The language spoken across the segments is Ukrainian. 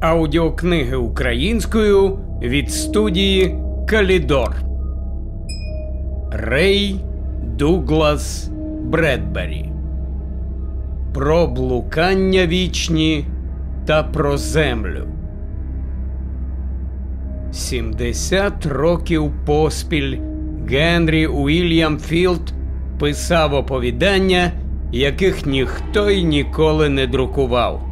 Аудіокниги українською від студії Калідор. Рей Дуглас Бредбері. Про блукання вічні та про землю. 70 років поспіль Генрі Уільям Філд писав оповідання, яких ніхто й ніколи не друкував.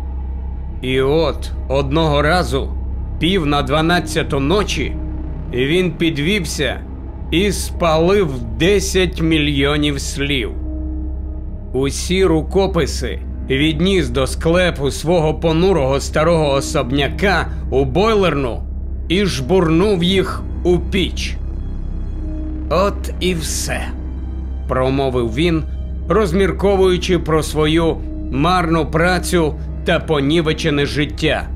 І от одного разу, пів на дванадцяту ночі, він підвівся і спалив 10 мільйонів слів. Усі рукописи відніс до склепу свого понурого старого особняка у бойлерну і жбурнув їх у піч. От і все, промовив він, розмірковуючи про свою марну працю та понівечене життя.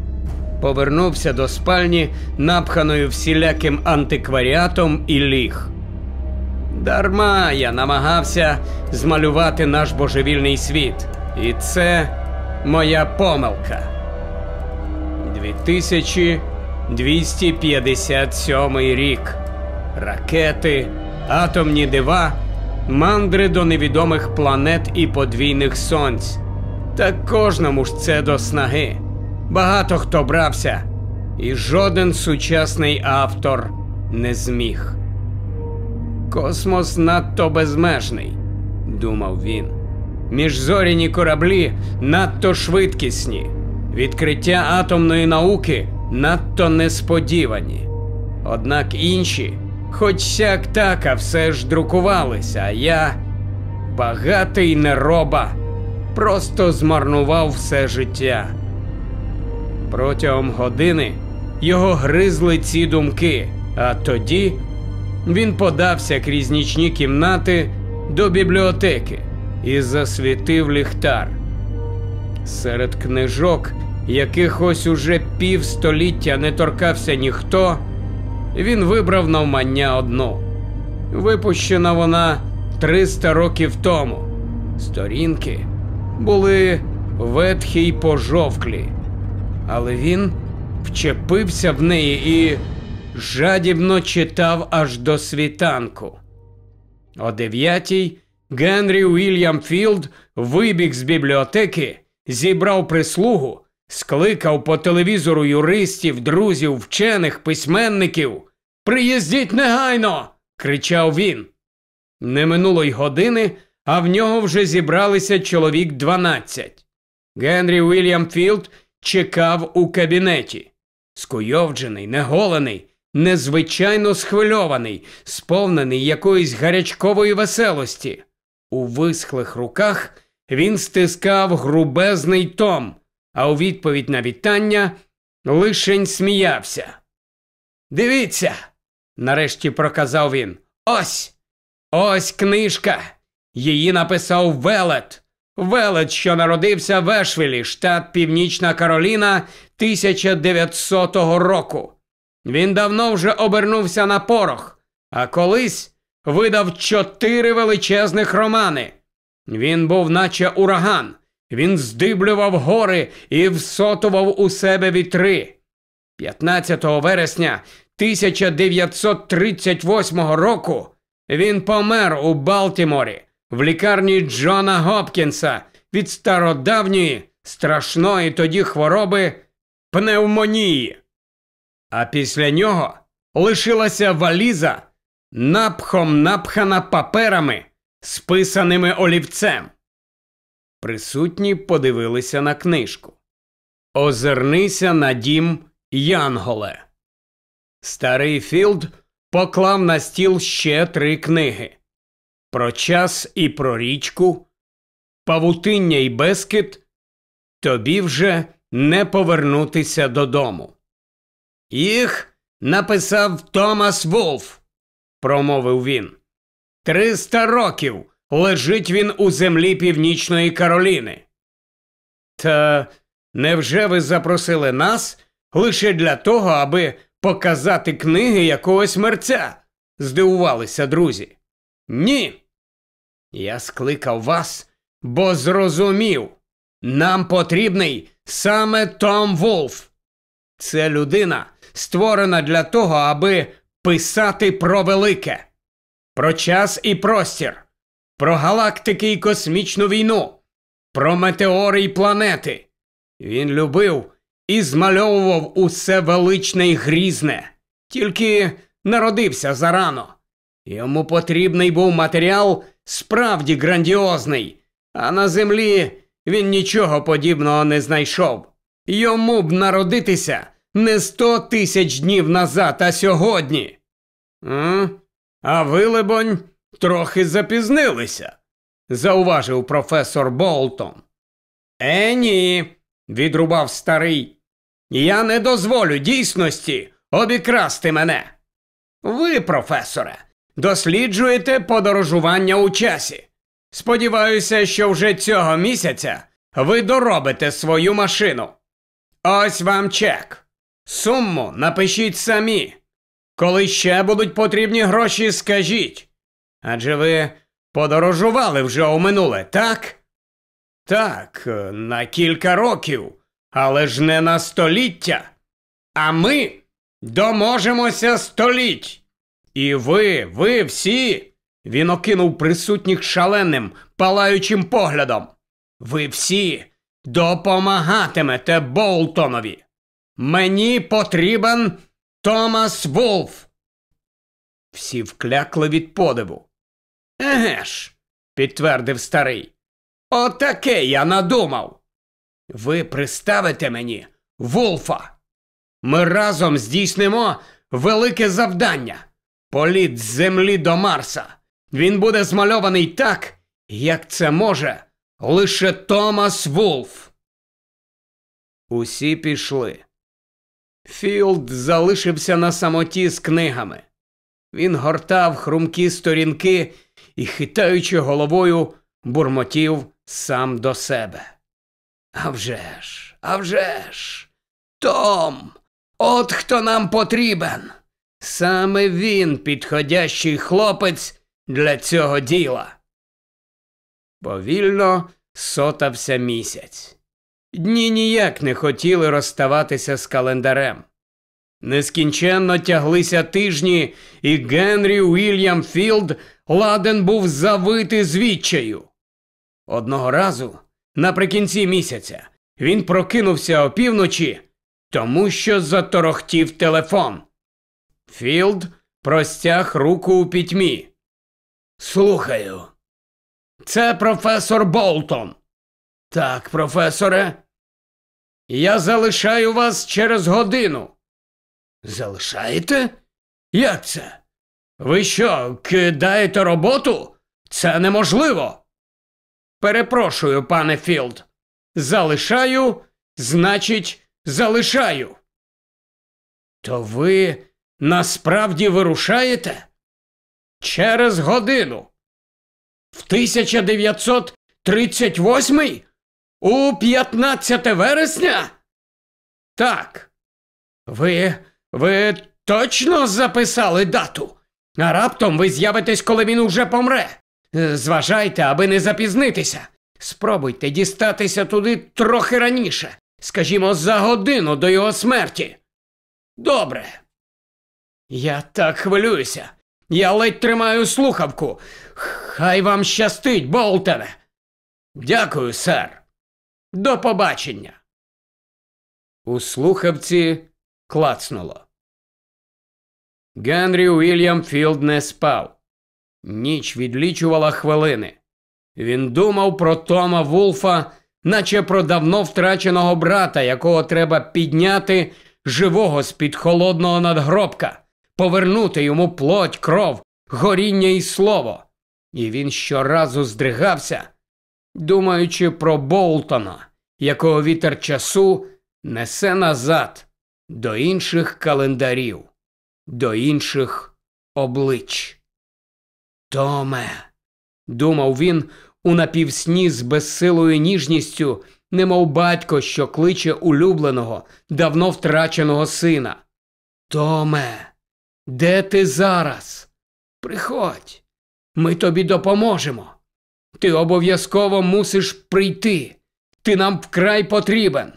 Повернувся до спальні, напханою всіляким антикваріатом і ліг. Дарма я намагався змалювати наш божевільний світ. І це моя помилка. 2257 рік. Ракети, атомні дива, мандри до невідомих планет і подвійних сонць. Та кожному ж це до снаги. Багато хто брався, і жоден сучасний автор не зміг. Космос надто безмежний, думав він. Міжзоряні кораблі надто швидкісні, відкриття атомної науки надто несподівані. Однак інші, хоч сяк все ж друкувалися, а я багатий нероба, просто змарнував все життя. Протягом години його гризли ці думки, а тоді він подався крізь нічні кімнати до бібліотеки і засвітив ліхтар. Серед книжок, яких ось уже півстоліття не торкався ніхто, він вибрав навмання одну. Випущена вона 300 років тому. Сторінки були ветхі й пожовклі, але він вчепився в неї і жадібно читав аж до світанку. О дев'ятій Генрі Уільям Філд вибіг з бібліотеки, зібрав прислугу, скликав по телевізору юристів, друзів, вчених, письменників. Приїздіть негайно! кричав він. Не минуло й години, а в нього вже зібралися чоловік дванадцять. Генрі Уільям Філд чекав у кабінеті. Скуйовджений, неголений, незвичайно схвильований, сповнений якоїсь гарячкової веселості. У висхлих руках він стискав грубезний том, а у відповідь на вітання лишень сміявся. Дивіться, нарешті проказав він. Ось, ось книжка. Її написав Велет. Велет, що народився в Ешвілі, штат Північна Кароліна 1900 року. Він давно вже обернувся на порох, а колись видав чотири величезних романи. Він був, наче ураган, він здиблював гори і всотував у себе вітри. 15 вересня 1938 року він помер у Балтіморі в лікарні Джона Гопкінса від стародавньої страшної тоді хвороби пневмонії. А після нього лишилася валіза, напхом напхана паперами, списаними олівцем. Присутні подивилися на книжку. Озирнися на дім, Янголе. Старий Філд поклав на стіл ще три книги про час і про річку, павутиння і безки. Тобі вже не повернутися додому. Їх написав Томас Волф, промовив він. Триста років лежить він у землі Північної Кароліни. Та невже ви запросили нас лише для того, аби показати книги якогось мерця? здивувалися друзі. Ні. Я скликав вас, бо зрозумів. Нам потрібний саме Том Волф. Це людина, створена для того, аби писати про велике, про час і простір, про галактики і космічну війну, про метеори і планети. Він любив і змальовував усе величне і грізне, тільки народився зарано. Йому потрібний був матеріал справді грандіозний, а на землі він нічого подібного не знайшов. Йому б народитися не сто тисяч днів назад, а сьогодні. А, а ви, либонь, трохи запізнилися, зауважив професор Болтон. Е, ні, відрубав старий. Я не дозволю дійсності обікрасти мене. Ви, професоре, досліджуєте подорожування у часі. Сподіваюся, що вже цього місяця ви доробите свою машину. Ось вам чек. Суму напишіть самі. Коли ще будуть потрібні гроші, скажіть. Адже ви подорожували вже у минуле, так? Так, на кілька років, але ж не на століття. А ми доможемося століть. І ви, ви всі. Він окинув присутніх шаленим, палаючим поглядом. Ви всі допомагатимете Болтонові. Мені потрібен Томас Вулф. Всі вклякли від подиву. Еге ж, підтвердив старий. Отаке я надумав. Ви приставите мені Вулфа. Ми разом здійснимо велике завдання. Політ з землі до Марса. Він буде змальований так, як це може лише Томас Вулф. Усі пішли. Філд залишився на самоті з книгами. Він гортав хрумкі сторінки і, хитаючи головою, бурмотів сам до себе. «А вже ж, а вже ж! Том, от хто нам потрібен. Саме він підходящий хлопець для цього діла. Повільно сотався місяць. Дні ніяк не хотіли розставатися з календарем. Нескінченно тяглися тижні, і Генрі Уільям Філд ладен був завити з відчаю. Одного разу, наприкінці місяця, він прокинувся опівночі, тому що заторохтів телефон. Філд простяг руку у пітьмі. Слухаю. Це професор Болтон. Так, професоре. Я залишаю вас через годину. Залишаєте? Як це? Ви що, кидаєте роботу? Це неможливо. Перепрошую, пане Філд. Залишаю, значить, залишаю. То ви насправді вирушаєте? Через годину. В 1938 У 15 вересня? Так. Ви. Ви точно записали дату? А раптом ви з'явитесь, коли він уже помре. Е, Зважайте, аби не запізнитися. Спробуйте дістатися туди трохи раніше, скажімо, за годину до його смерті. Добре. Я так хвилююся. Я ледь тримаю слухавку. Хай вам щастить, Болтене. Дякую, сер. До побачення. У слухавці клацнуло. Генрі Уільям Філд не спав. Ніч відлічувала хвилини. Він думав про Тома Вулфа, наче про давно втраченого брата, якого треба підняти живого з-під холодного надгробка, повернути йому плоть, кров, горіння і слово. І він щоразу здригався, думаючи про Болтона, якого вітер часу несе назад до інших календарів, до інших облич. Томе, думав він у напівсні з безсилою ніжністю, немов батько, що кличе улюбленого, давно втраченого сина. Томе, де ти зараз? Приходь, Ми тобі допоможемо. Ти обов'язково мусиш прийти. Ти нам вкрай потрібен.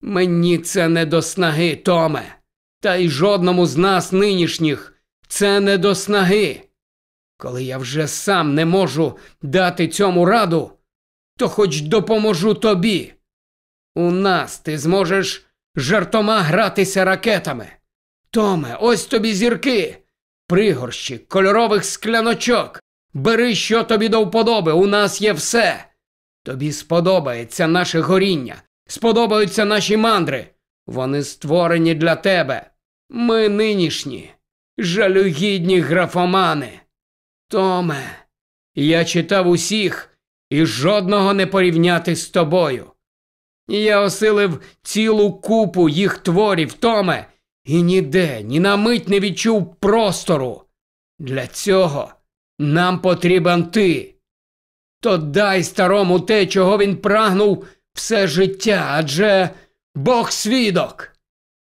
Мені це не до снаги, Томе, та й жодному з нас нинішніх це не до снаги. Коли я вже сам не можу дати цьому раду, то хоч допоможу тобі. У нас ти зможеш жартома гратися ракетами. Томе, ось тобі зірки, пригорщі, кольорових скляночок. Бери, що тобі до вподоби, у нас є все. Тобі сподобається наше горіння, сподобаються наші мандри. Вони створені для тебе. Ми нинішні, жалюгідні графомани. Томе, я читав усіх і жодного не порівняти з тобою. Я осилив цілу купу їх творів, Томе, і ніде, ні на мить не відчув простору. Для цього нам потрібен ти. То дай старому те, чого він прагнув все життя, адже Бог свідок.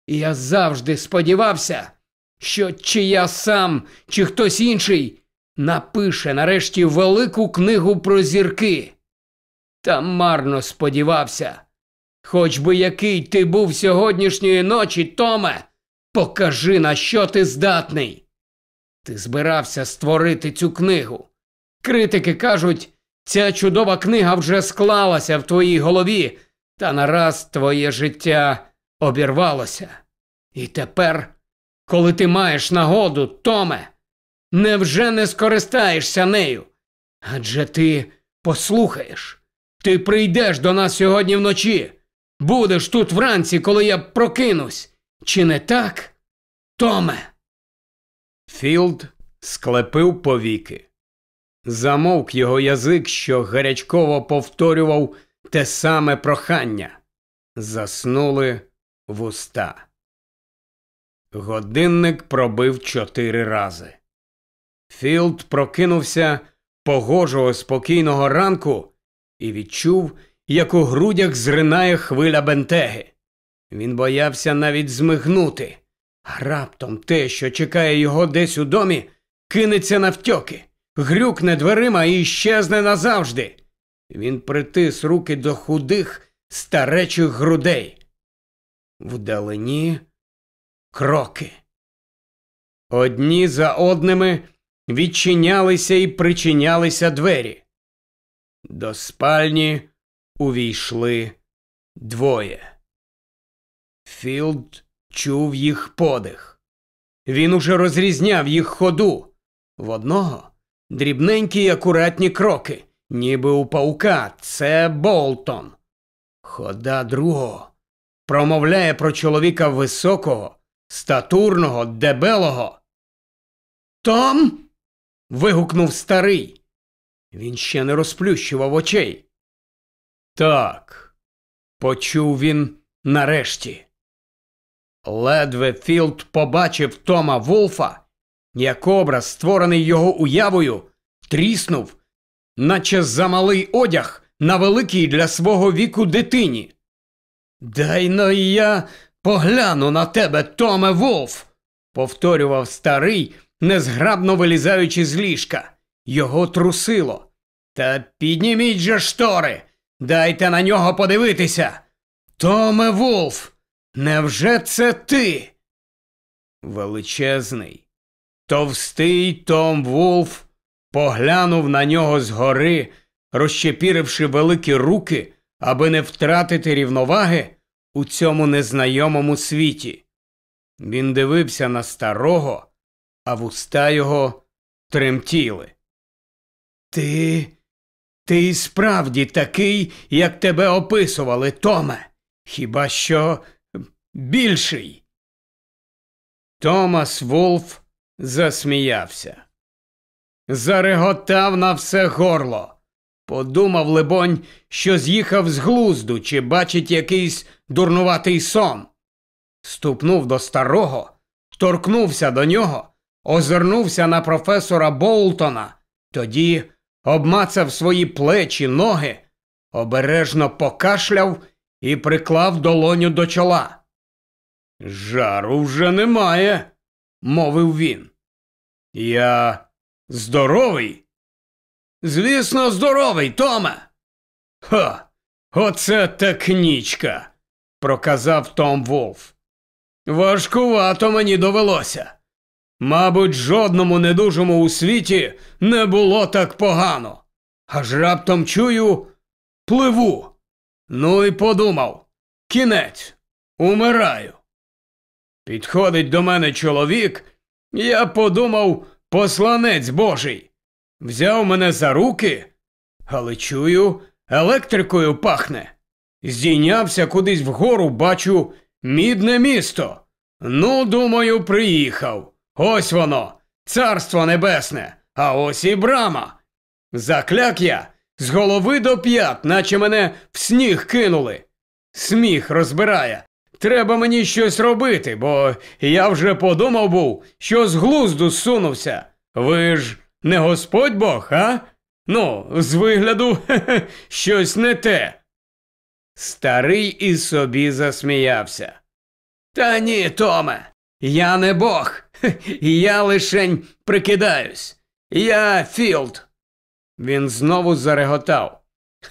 І я завжди сподівався, що чи я сам, чи хтось інший напише нарешті велику книгу про зірки. Та марно сподівався. Хоч би який ти був сьогоднішньої ночі, Томе, покажи, на що ти здатний. Ти збирався створити цю книгу. Критики кажуть, ця чудова книга вже склалася в твоїй голові, та нараз твоє життя обірвалося. І тепер, коли ти маєш нагоду, Томе, невже не скористаєшся нею? Адже ти послухаєш, ти прийдеш до нас сьогодні вночі, будеш тут вранці, коли я прокинусь. Чи не так, Томе? Філд склепив повіки. Замовк його язик, що гарячково повторював те саме прохання. Заснули вуста. Годинник пробив чотири рази. Філд прокинувся погожого спокійного ранку і відчув, як у грудях зринає хвиля бентеги. Він боявся навіть змигнути. Раптом те, що чекає його десь у домі, кинеться навтьоки, грюкне дверима і щезне назавжди. Він притис руки до худих, старечих грудей. Вдалині кроки. Одні за одними відчинялися і причинялися двері. До спальні увійшли двоє. Філд чув їх подих. Він уже розрізняв їх ходу. В одного дрібненькі й акуратні кроки, ніби у паука, це Болтон. Хода другого промовляє про чоловіка високого, статурного, дебелого. Том. Вигукнув старий. Він ще не розплющував очей. Так, почув він нарешті. Ледве Філд побачив Тома Вулфа, як образ, створений його уявою, тріснув, наче замалий одяг на великій для свого віку дитині. Дай но я погляну на тебе, Томе Вулф, повторював старий, незграбно вилізаючи з ліжка. Його трусило. Та підніміть же штори, дайте на нього подивитися. Томе Вулф. Невже це ти? Величезний, товстий Том Вулф поглянув на нього згори, розщепіривши великі руки, аби не втратити рівноваги у цьому незнайомому світі. Він дивився на старого, а вуста його тремтіли. Ти, ти і справді такий, як тебе описували, Томе. Хіба що більший. Томас Вулф засміявся. Зареготав на все горло. Подумав, либонь, що з'їхав з глузду чи бачить якийсь дурнуватий сон. Ступнув до старого, торкнувся до нього, озирнувся на професора Болтона, тоді обмацав свої плечі, ноги, обережно покашляв і приклав долоню до чола. Жару вже немає, мовив він. Я здоровий, Звісно, здоровий, Томе. Ха, оце так нічка, проказав Том Волф. Важкувато мені довелося. Мабуть, жодному недужому у світі не було так погано. Аж раптом чую пливу. Ну і подумав кінець, умираю. Підходить до мене чоловік, я подумав посланець Божий. Взяв мене за руки, але чую, електрикою пахне. Здійнявся кудись вгору, бачу мідне місто. Ну, думаю, приїхав. Ось воно, царство небесне, а ось і брама. Закляк я з голови до п'ят, наче мене в сніг кинули. Сміх розбирає. Треба мені щось робити, бо я вже подумав був, що з глузду сунувся. Ви ж не Господь Бог, а? Ну, з вигляду щось не те. Старий і собі засміявся. Та ні, Томе, я не Бог, я лишень прикидаюсь. Я Філд. Він знову зареготав.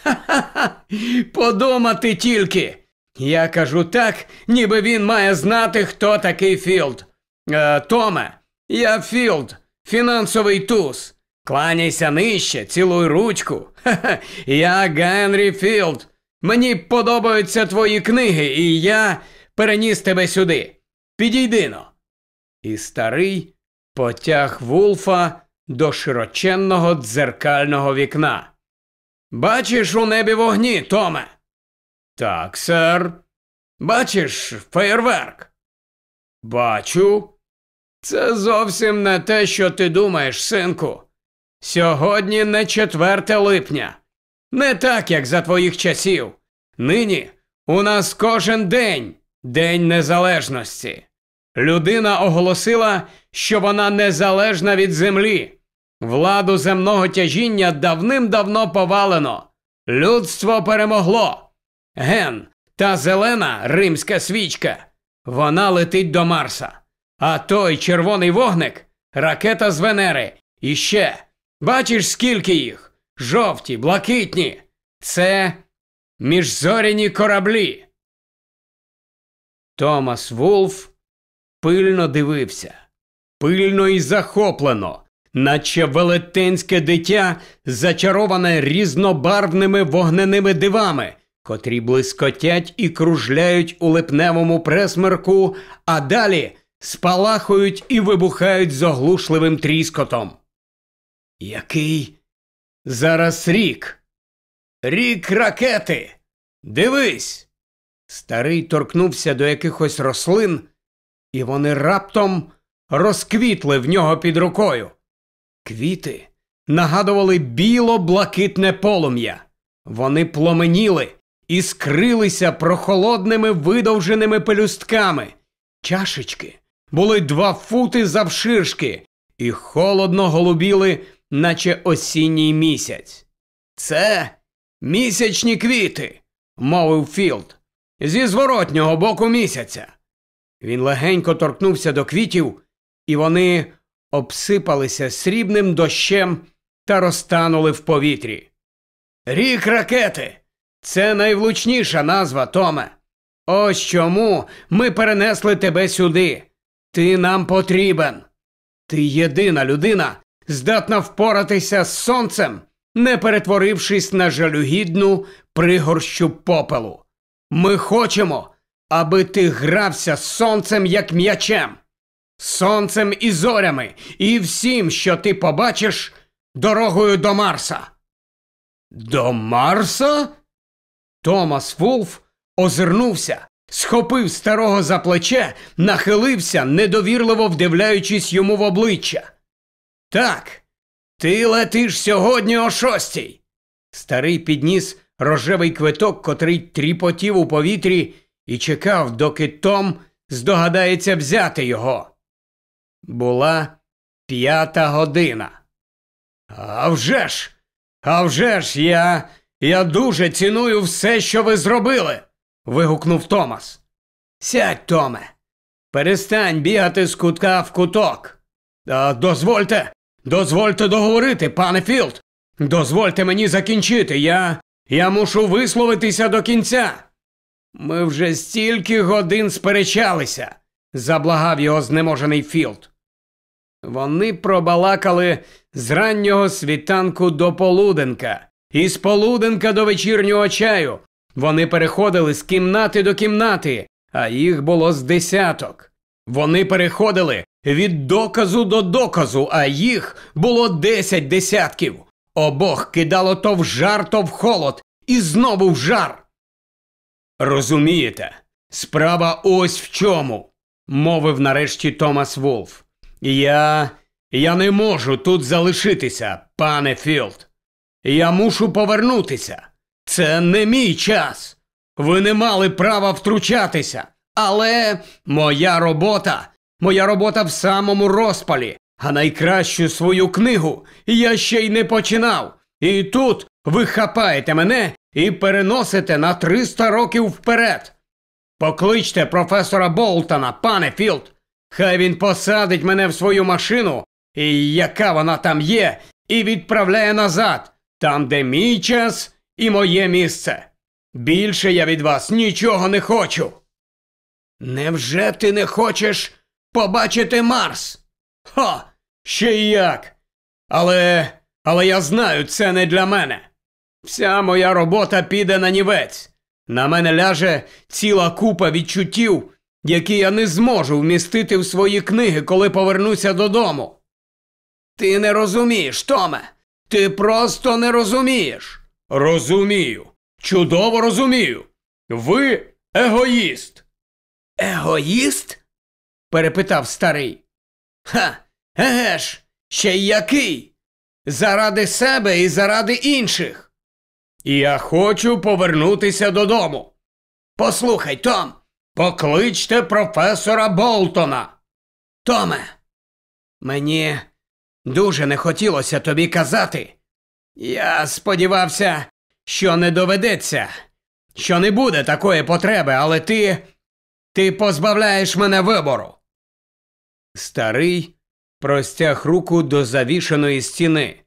Ха-ха-ха, подумати тільки. Я кажу так, ніби він має знати, хто такий Філд. Е, Томе, я Філд, фінансовий туз. Кланяйся нижче, цілуй ручку. Ха-ха, я Генрі Філд. Мені подобаються твої книги, і я переніс тебе сюди. Підійди но. І старий потяг Вулфа до широченного дзеркального вікна. Бачиш у небі вогні, Томе? Так, сер. Бачиш феєрверк? Бачу. Це зовсім не те, що ти думаєш, синку. Сьогодні не 4 липня. Не так, як за твоїх часів. Нині у нас кожен день День Незалежності. Людина оголосила, що вона незалежна від землі. Владу земного тяжіння давним-давно повалено. Людство перемогло. Ген та зелена римська свічка. Вона летить до Марса. А той червоний вогник ракета з Венери. І ще. Бачиш, скільки їх? Жовті, блакитні. Це міжзоряні кораблі. Томас Вулф пильно дивився, пильно і захоплено, наче велетенське дитя, зачароване різнобарвними вогненими дивами, котрі блискотять і кружляють у липневому пресмерку, а далі спалахують і вибухають з оглушливим тріскотом. Який зараз рік? Рік ракети. Дивись. Старий торкнувся до якихось рослин, і вони раптом розквітли в нього під рукою. Квіти нагадували біло-блакитне полум'я. Вони пломеніли і скрилися прохолодними видовженими пелюстками. Чашечки були два фути завширшки і холодно голубіли, наче осінній місяць. Це місячні квіти, мовив Філд, зі зворотнього боку місяця. Він легенько торкнувся до квітів, і вони обсипалися срібним дощем та розтанули в повітрі. Рік ракети це найвлучніша назва, Томе. Ось чому ми перенесли тебе сюди. Ти нам потрібен. Ти єдина людина, здатна впоратися з сонцем, не перетворившись на жалюгідну пригорщу попелу. Ми хочемо, аби ти грався з сонцем як м'ячем, сонцем і зорями, і всім, що ти побачиш, дорогою до Марса. До Марса? Томас Вулф озирнувся, схопив старого за плече, нахилився, недовірливо вдивляючись йому в обличчя. Так, ти летиш сьогодні о шостій. Старий підніс рожевий квиток, котрий тріпотів у повітрі, і чекав, доки Том здогадається взяти його. Була п'ята година. «А вже ж! А вже ж я. Я дуже ціную все, що ви зробили. вигукнув Томас. Сядь, Томе. Перестань бігати з кутка в куток. А, Дозвольте, дозвольте договорити, пане Філд. Дозвольте мені закінчити. Я. Я мушу висловитися до кінця. Ми вже стільки годин сперечалися, заблагав його знеможений Філд. Вони пробалакали з раннього світанку до полуденка, і з полуденка до вечірнього чаю. Вони переходили з кімнати до кімнати, а їх було з десяток. Вони переходили від доказу до доказу, а їх було десять десятків. Обох кидало то в жар, то в холод, і знову в жар. Розумієте, справа ось в чому, мовив нарешті Томас Вулф. Я. Я не можу тут залишитися, пане Філд. Я мушу повернутися. Це не мій час. Ви не мали права втручатися. Але моя робота, моя робота в самому розпалі, а найкращу свою книгу я ще й не починав. І тут ви хапаєте мене і переносите на 300 років вперед. Покличте професора Болтона, пане Філд. Хай він посадить мене в свою машину, і яка вона там є, і відправляє назад, там, де мій час і моє місце. Більше я від вас нічого не хочу. Невже ти не хочеш побачити Марс? Ха, ще й як. Але. Але я знаю, це не для мене. Вся моя робота піде на нівець. На мене ляже ціла купа відчуттів, які я не зможу вмістити в свої книги, коли повернуся додому. Ти не розумієш, Томе. Ти просто не розумієш. Розумію. Чудово розумію. Ви егоїст. Егоїст? перепитав старий. Ха, еге ж, ще й який? Заради себе і заради інших. Я хочу повернутися додому. Послухай, Том, покличте професора Болтона. Томе, мені дуже не хотілося тобі казати. Я сподівався, що не доведеться, що не буде такої потреби, але ти. Ти позбавляєш мене вибору. Старий простяг руку до завішаної стіни,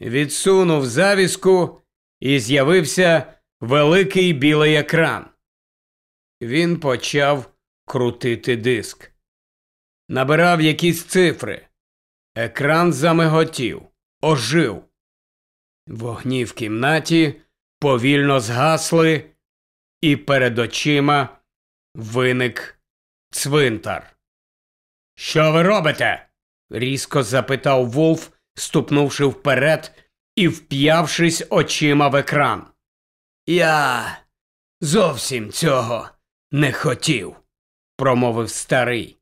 відсунув завіску і з'явився великий білий екран. Він почав крутити диск. Набирав якісь цифри. Екран замиготів, ожив. Вогні в кімнаті повільно згасли, і перед очима виник цвинтар. Що ви робите? різко запитав Вулф, ступнувши вперед і вп'явшись очима в екран. Я зовсім цього не хотів, промовив старий.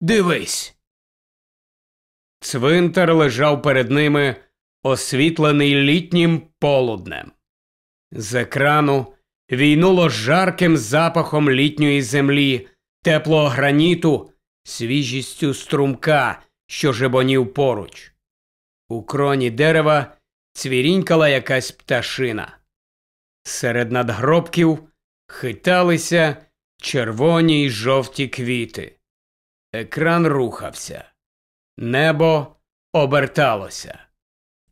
Дивись. Цвинтар лежав перед ними, освітлений літнім полуднем. З екрану війнуло жарким запахом літньої землі, теплого граніту, свіжістю струмка, що жебонів поруч. У кроні дерева цвірінькала якась пташина. Серед надгробків хиталися червоні й жовті квіти. Екран рухався. Небо оберталося.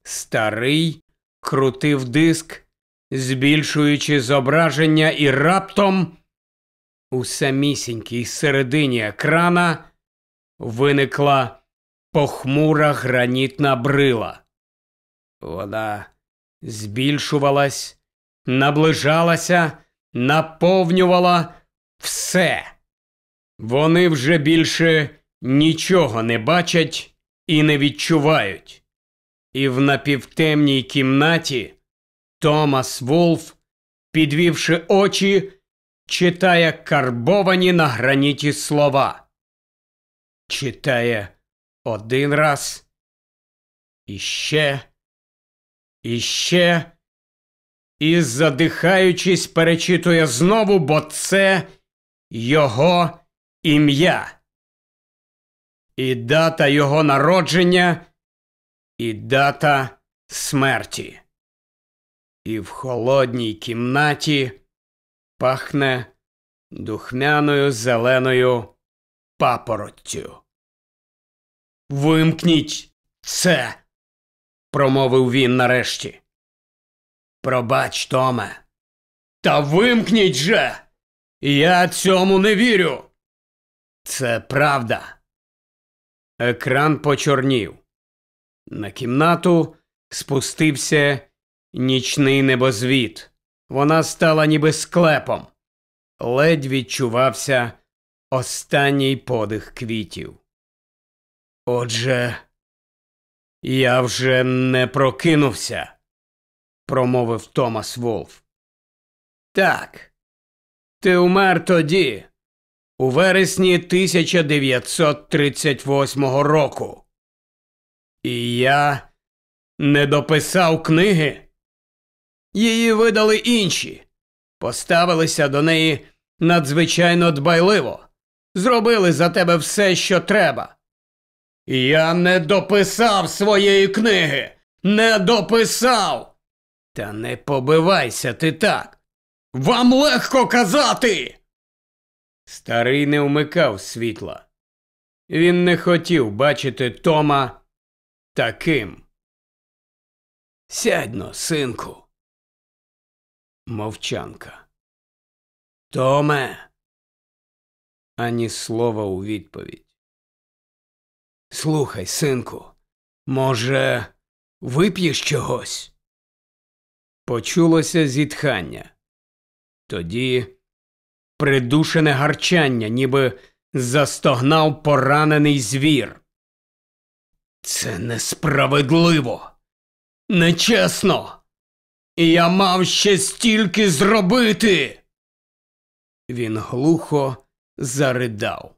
Старий крутив диск, збільшуючи зображення, і раптом у самісінькій середині екрана виникла похмура гранітна брила. Вона збільшувалась, наближалася, наповнювала все. Вони вже більше нічого не бачать і не відчувають. І в напівтемній кімнаті Томас Вулф, підвівши очі, читає карбовані на граніті слова. Читає один раз, іще, іще, і, задихаючись, перечитує знову, бо це його ім'я. І дата його народження, і дата смерті. І в холодній кімнаті пахне духмяною зеленою папороттю. Вимкніть це. Промовив він нарешті. Пробач, Томе. Та вимкніть же. Я цьому не вірю. Це правда. Екран почорнів. На кімнату спустився нічний небозвід. Вона стала ніби склепом. Ледь відчувався останній подих квітів. Отже, я вже не прокинувся, промовив Томас Волф. Так, ти умер тоді, у вересні 1938 року. І я не дописав книги. Її видали інші, поставилися до неї надзвичайно дбайливо, зробили за тебе все, що треба. Я не дописав своєї книги, не дописав. Та не побивайся ти так. Вам легко казати. Старий не вмикав світла. Він не хотів бачити Тома таким. Сядьно, синку. Мовчанка. Томе. Ані слова у відповідь. Слухай, синку, може, вип'єш чогось? Почулося зітхання. Тоді придушене гарчання, ніби застогнав поранений звір. Це несправедливо, нечесно. Я мав ще стільки зробити. Він глухо заридав.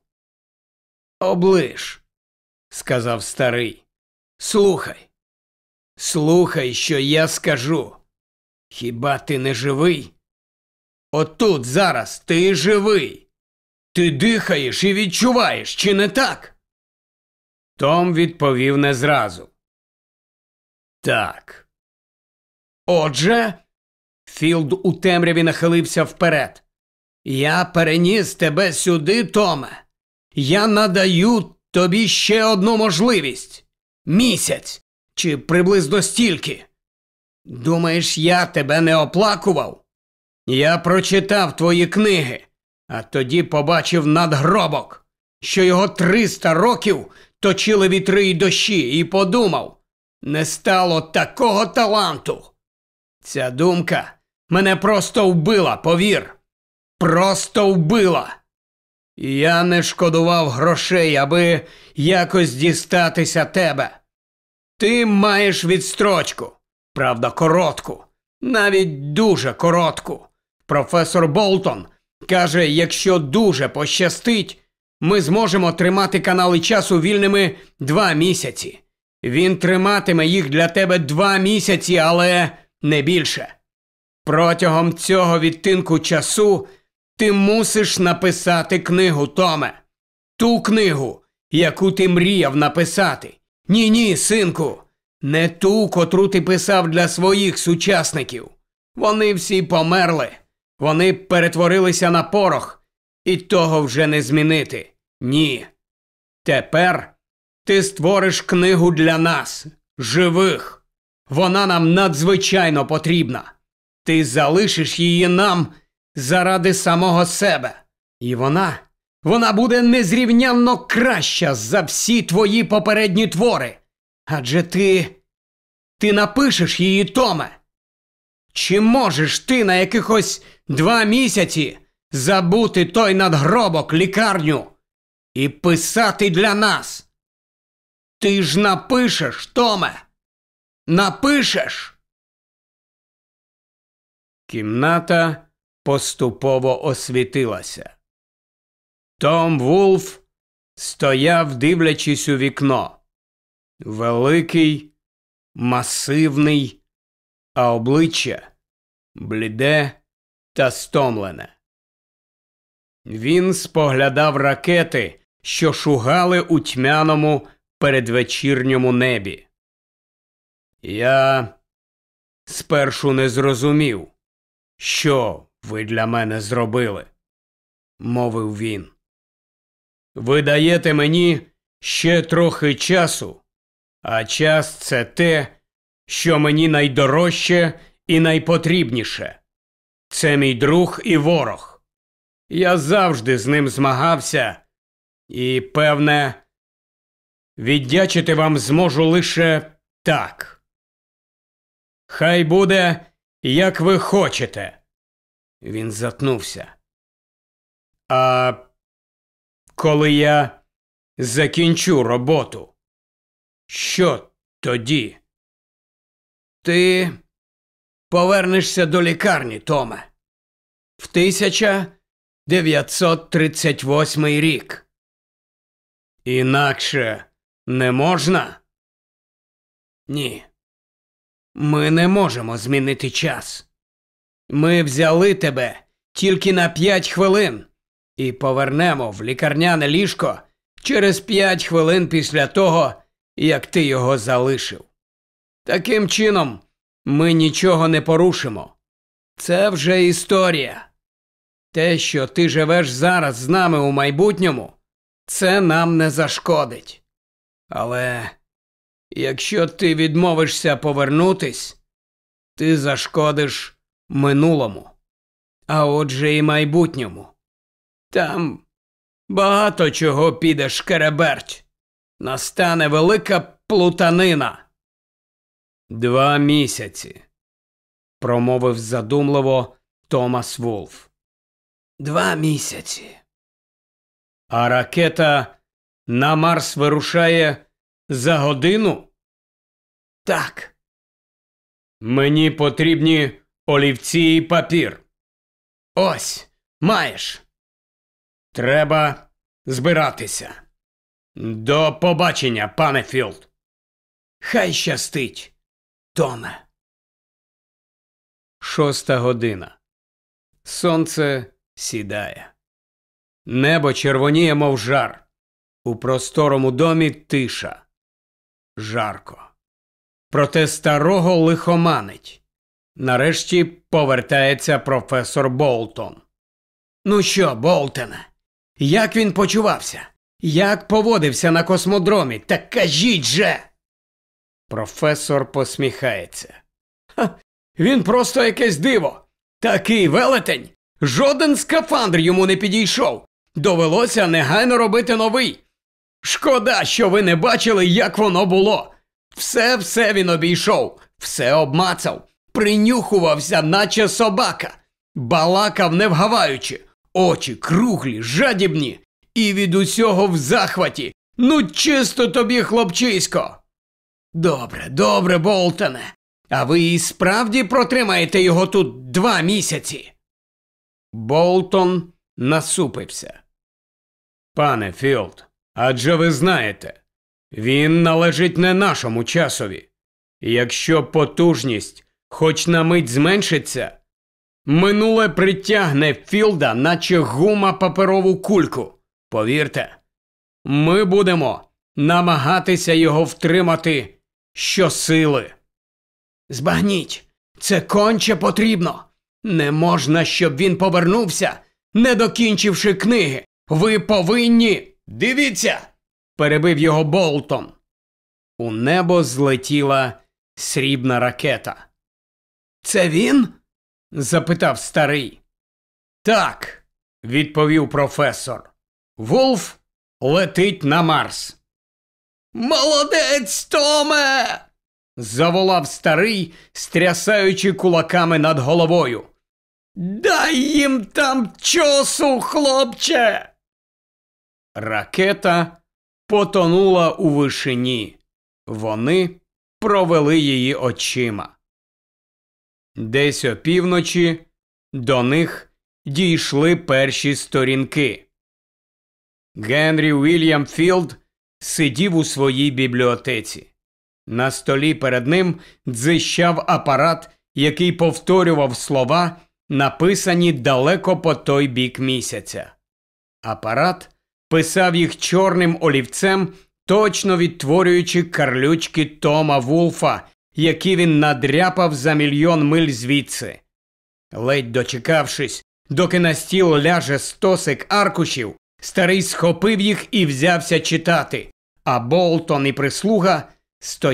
Оближ, сказав старий. Слухай, слухай, що я скажу. Хіба ти не живий? Отут зараз ти живий. Ти дихаєш і відчуваєш, чи не так? Том відповів не зразу. Так. Отже, Філд у темряві нахилився вперед. Я переніс тебе сюди, Томе. Я надаю тобі ще одну можливість місяць чи приблизно стільки. Думаєш, я тебе не оплакував? Я прочитав твої книги, а тоді побачив надгробок, що його триста років точили вітри й дощі, і подумав не стало такого таланту. Ця думка мене просто вбила, повір. Просто вбила. Я не шкодував грошей, аби якось дістатися тебе. Ти маєш відстрочку, правда, коротку, навіть дуже коротку. Професор Болтон каже, якщо дуже пощастить, ми зможемо тримати канали часу вільними два місяці. Він триматиме їх для тебе два місяці, але не більше. Протягом цього відтинку часу ти мусиш написати книгу, Томе. Ту книгу, яку ти мріяв написати. Ні, ні, синку, не ту, котру ти писав для своїх сучасників. Вони всі померли. Вони перетворилися на порох, і того вже не змінити. Ні. Тепер ти створиш книгу для нас, живих. Вона нам надзвичайно потрібна. Ти залишиш її нам заради самого себе. І вона, вона буде незрівнянно краща за всі твої попередні твори. Адже ти. ти напишеш її, Томе. Чи можеш ти на якихось два місяці забути той надгробок лікарню і писати для нас? Ти ж напишеш, Томе. Напишеш. Кімната поступово освітилася. Том Вулф стояв, дивлячись у вікно. Великий, масивний, а обличчя бліде та стомлене. Він споглядав ракети, що шугали у тьмяному передвечірньому небі. Я спершу не зрозумів, що ви для мене зробили, мовив він. Ви даєте мені ще трохи часу, а час це те, що мені найдорожче і найпотрібніше. Це мій друг і ворог. Я завжди з ним змагався, і, певне, віддячити вам зможу лише так. Хай буде, як ви хочете. Він затнувся. А коли я закінчу роботу, що тоді? Ти повернешся до лікарні, Томе. В 1938 рік. Інакше не можна? Ні. Ми не можемо змінити час. Ми взяли тебе тільки на п'ять хвилин і повернемо в лікарняне ліжко через п'ять хвилин після того, як ти його залишив. Таким чином, ми нічого не порушимо. Це вже історія. Те, що ти живеш зараз з нами у майбутньому, це нам не зашкодить. Але якщо ти відмовишся повернутись, ти зашкодиш минулому, а отже і майбутньому. Там багато чого піде шкереберть. Настане велика плутанина. Два місяці, промовив задумливо Томас Вулф. Два місяці. А ракета на Марс вирушає за годину? Так. Мені потрібні олівці і папір. Ось, маєш. Треба збиратися. До побачення, пане Філд. Хай щастить, Томе. Шоста година. Сонце сідає. Небо червоніє, мов жар. У просторому домі тиша. Жарко. Проте старого лихоманить. Нарешті повертається професор Болтон. Ну що, Болтоне, як він почувався? Як поводився на космодромі? Так кажіть же. Професор посміхається. Ха, він просто якесь диво. Такий велетень. Жоден скафандр йому не підійшов. Довелося негайно робити новий. Шкода, що ви не бачили, як воно було. Все все він обійшов, все обмацав, принюхувався, наче собака, балакав не вгаваючи, очі круглі, жадібні, і від усього в захваті. Ну, чисто тобі, хлопчисько. Добре, добре, Болтоне. А ви і справді протримаєте його тут два місяці. Болтон насупився. Пане Філд, адже ви знаєте, він належить не нашому часові. Якщо потужність хоч на мить зменшиться, минуле притягне Філда, наче гума паперову кульку. Повірте, ми будемо намагатися його втримати щосили. Збагніть, це конче потрібно. Не можна, щоб він повернувся, не докінчивши книги. Ви повинні. Дивіться. перебив його Болтон. У небо злетіла срібна ракета. Це він? запитав старий. Так, відповів професор. Вулф летить на Марс. Молодець, Томе. заволав старий, стрясаючи кулаками над головою. Дай їм там чосу, хлопче. Ракета потонула у вишині. Вони провели її очима. Десь опівночі до них дійшли перші сторінки. Генрі Уільям Філд сидів у своїй бібліотеці. На столі перед ним дзищав апарат, який повторював слова, написані далеко по той бік місяця. Апарат писав їх чорним олівцем, точно відтворюючи карлючки Тома Вулфа, які він надряпав за мільйон миль звідси. Ледь дочекавшись, доки на стіл ляже стосик аркушів, старий схопив їх і взявся читати, а Болтон і прислуга стояли.